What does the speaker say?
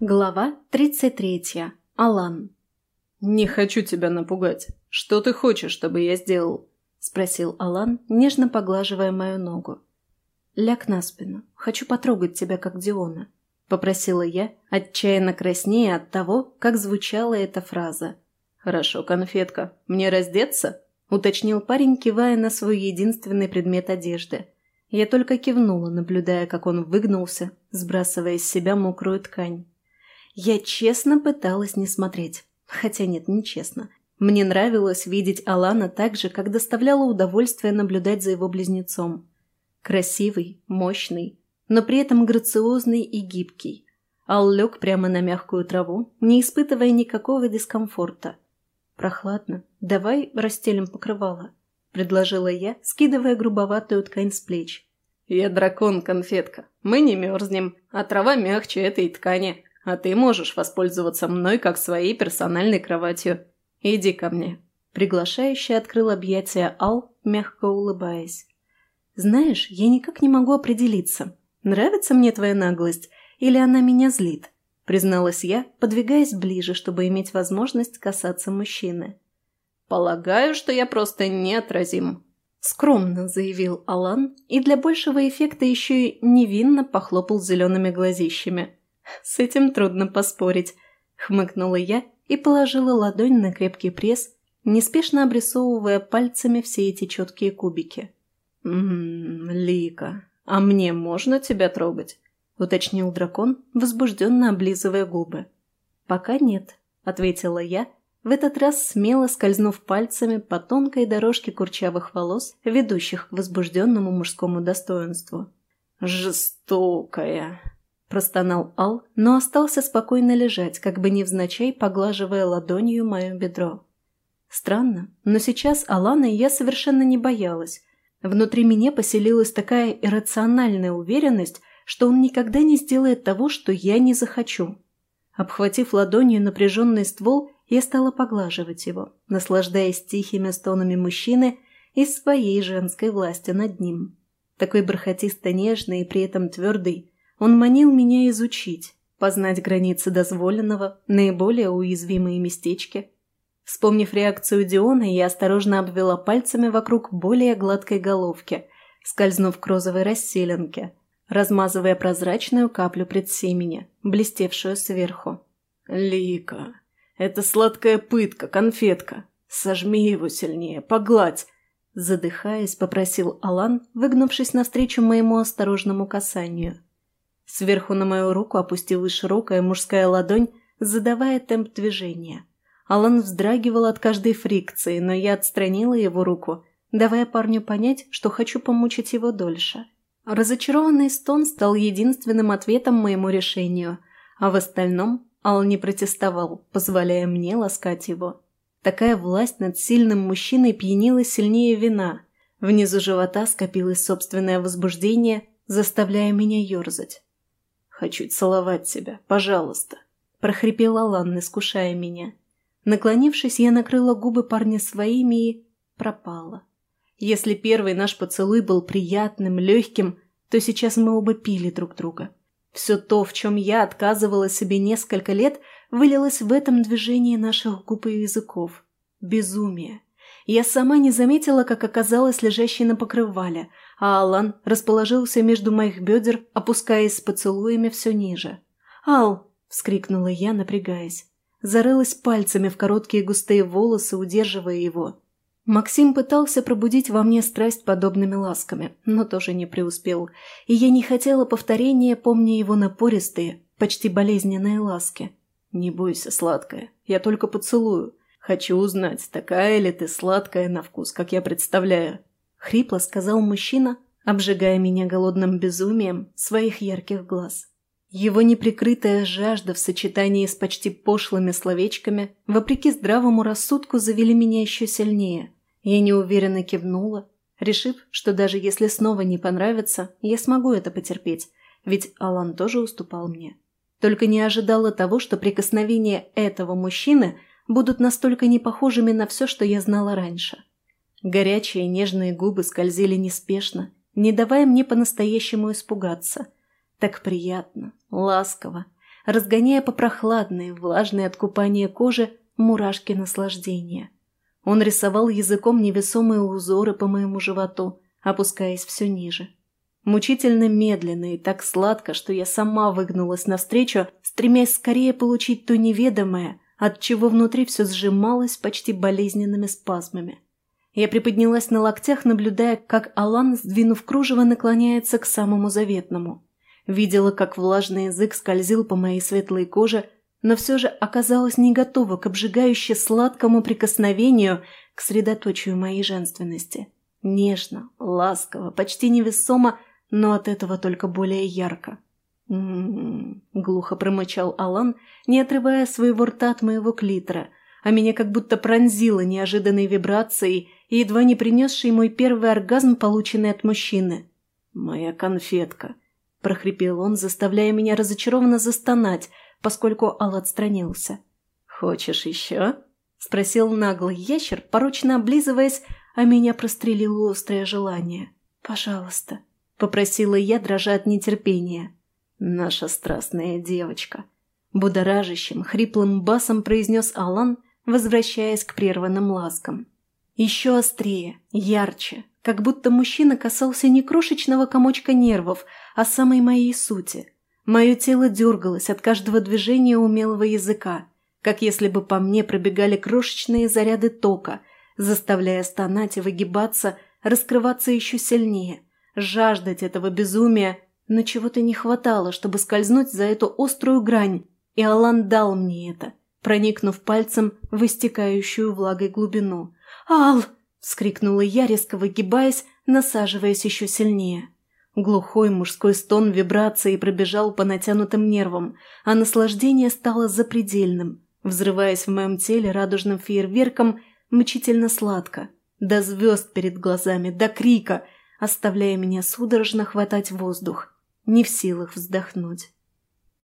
Глава 33. Алан. «Не хочу тебя напугать. Что ты хочешь, чтобы я сделал?» – спросил Алан, нежно поглаживая мою ногу. «Ляг на спину. Хочу потрогать тебя, как Диона», – попросила я, отчаянно краснея от того, как звучала эта фраза. «Хорошо, конфетка. Мне раздеться?» – уточнил парень, кивая на свой единственный предмет одежды. Я только кивнула, наблюдая, как он выгнулся, сбрасывая из себя мокрую ткань. Я честно пыталась не смотреть. Хотя нет, не честно. Мне нравилось видеть Алана так же, как доставляло удовольствие наблюдать за его близнецом. Красивый, мощный, но при этом грациозный и гибкий. Ал лег прямо на мягкую траву, не испытывая никакого дискомфорта. «Прохладно. Давай расстелим покрывало», — предложила я, скидывая грубоватую ткань с плеч. «Я дракон, конфетка. Мы не мерзнем, а трава мягче этой ткани», а ты можешь воспользоваться мной как своей персональной кроватью. Иди ко мне». Приглашающий открыл объятия Ал, мягко улыбаясь. «Знаешь, я никак не могу определиться, нравится мне твоя наглость или она меня злит», призналась я, подвигаясь ближе, чтобы иметь возможность касаться мужчины. «Полагаю, что я просто неотразим», — скромно заявил Алан и для большего эффекта еще и невинно похлопал зелеными глазищами. «С этим трудно поспорить», — хмыкнула я и положила ладонь на крепкий пресс, неспешно обрисовывая пальцами все эти четкие кубики. «Ммм, Лика, а мне можно тебя трогать?» — уточнил дракон, возбужденно облизывая губы. «Пока нет», — ответила я, в этот раз смело скользнув пальцами по тонкой дорожке курчавых волос, ведущих к возбужденному мужскому достоинству. «Жестокая!» Простонал Ал, но остался спокойно лежать, как бы невзначай поглаживая ладонью мое бедро. Странно, но сейчас Алана я совершенно не боялась. Внутри меня поселилась такая иррациональная уверенность, что он никогда не сделает того, что я не захочу. Обхватив ладонью напряженный ствол, я стала поглаживать его, наслаждаясь тихими стонами мужчины и своей женской власти над ним. Такой бархатисто-нежный и при этом твердый, он манил меня изучить, познать границы дозволенного, наиболее уязвимые местечки. Вспомнив реакцию Диона, я осторожно обвела пальцами вокруг более гладкой головки, скользнув к розовой расселенке, размазывая прозрачную каплю предсемени, блестевшую сверху. «Лика, это сладкая пытка, конфетка. Сожми его сильнее, погладь!» Задыхаясь, попросил Алан, выгнувшись навстречу моему осторожному касанию – Сверху на мою руку опустилась широкая мужская ладонь, задавая темп движения. Алан вздрагивал от каждой фрикции, но я отстранила его руку, давая парню понять, что хочу помучить его дольше. Разочарованный стон стал единственным ответом моему решению, а в остальном Ал не протестовал, позволяя мне ласкать его. Такая власть над сильным мужчиной пьянила сильнее вина. Внизу живота скопилось собственное возбуждение, заставляя меня ерзать. «Хочу целовать тебя, пожалуйста», – прохрипел Алан, искушая меня. Наклонившись, я накрыла губы парня своими и пропала. Если первый наш поцелуй был приятным, легким, то сейчас мы оба пили друг друга. Все то, в чем я отказывала себе несколько лет, вылилось в этом движении наших губ и языков. Безумие. Я сама не заметила, как оказалась лежащей на покрывале, а Алан расположился между моих бедер, опускаясь с поцелуями все ниже. «Ал!» – вскрикнула я, напрягаясь. Зарылась пальцами в короткие густые волосы, удерживая его. Максим пытался пробудить во мне страсть подобными ласками, но тоже не преуспел, и я не хотела повторения, помня его напористые, почти болезненные ласки. «Не бойся, сладкая, я только поцелую. Хочу узнать, такая ли ты сладкая на вкус, как я представляю». — хрипло сказал мужчина, обжигая меня голодным безумием своих ярких глаз. Его неприкрытая жажда в сочетании с почти пошлыми словечками, вопреки здравому рассудку, завели меня еще сильнее. Я неуверенно кивнула, решив, что даже если снова не понравится, я смогу это потерпеть, ведь Алан тоже уступал мне. Только не ожидала того, что прикосновения этого мужчины будут настолько непохожими на все, что я знала раньше. Горячие нежные губы скользили неспешно, не давая мне по-настоящему испугаться. Так приятно, ласково. разгоняя по прохладной, влажной от купания кожи мурашки наслаждения. Он рисовал языком невесомые узоры по моему животу, опускаясь все ниже. Мучительно медленно и так сладко, что я сама выгнулась навстречу, стремясь скорее получить то неведомое, от чего внутри все сжималось почти болезненными спазмами. Я приподнялась на локтях, наблюдая, как Алан, сдвинув кружево, наклоняется к самому заветному. Видела, как влажный язык скользил по моей светлой коже, но все же оказалась не готова к обжигающе сладкому прикосновению к средоточию моей женственности. Нежно, ласково, почти невесомо, но от этого только более ярко. «М-м-м», глухо промычал Алан, не отрывая своего рта от моего клитора, а меня как будто пронзило неожиданной вибрацией и едва не принесший мой первый оргазм, полученный от мужчины. «Моя конфетка», – прохрипел он, заставляя меня разочарованно застонать, поскольку Ал отстранился. «Хочешь еще?» – спросил наглый ящер, порочно облизываясь, а меня прострелило острое желание. «Пожалуйста», – попросила я, дрожа от нетерпения. «Наша страстная девочка», – будоражащим, хриплым басом произнес Алан, возвращаясь к прерванным ласкам. Еще острее, ярче, как будто мужчина касался не крошечного комочка нервов, а самой моей сути. Мое тело дергалось от каждого движения умелого языка, как если бы по мне пробегали крошечные заряды тока, заставляя стонать и выгибаться, раскрываться еще сильнее, жаждать этого безумия, но чего-то не хватало, чтобы скользнуть за эту острую грань, и Алан дал мне это, проникнув пальцем в истекающую влагой глубину. «Ал!» – вскрикнула я, резко выгибаясь, насаживаясь еще сильнее. Глухой мужской стон вибрации пробежал по натянутым нервам, а наслаждение стало запредельным, взрываясь в моем теле радужным фейерверком мучительно сладко, до звезд перед глазами, до крика, оставляя меня судорожно хватать воздух, не в силах вздохнуть.